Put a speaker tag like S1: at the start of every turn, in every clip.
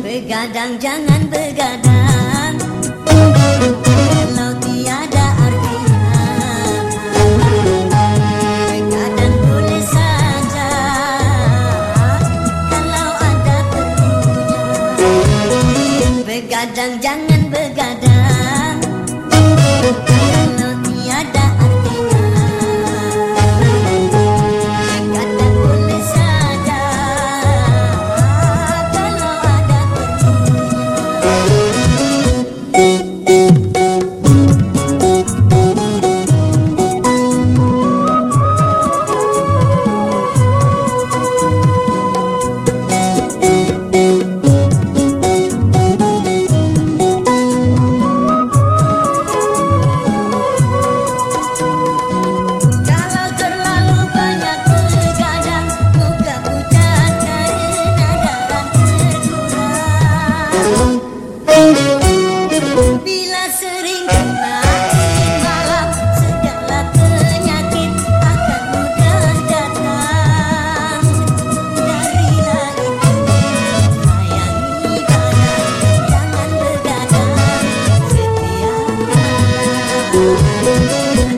S1: Begadang jangan begadang. Kalau tiada Begadang boleh saja. Kalau ada Begadang jangan begadang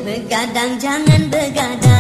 S1: Begadang jangan begadang.